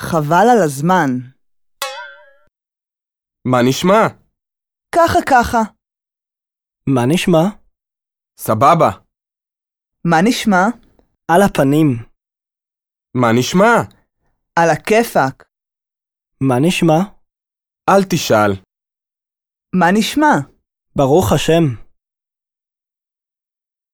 חבל על הזמן. מה נשמע? ככה ככה. מה נשמע? סבבה. מה נשמע? על הפנים. מה נשמע? על הכיפאק. מה נשמע? אל תשאל. מה נשמע? ברוך השם.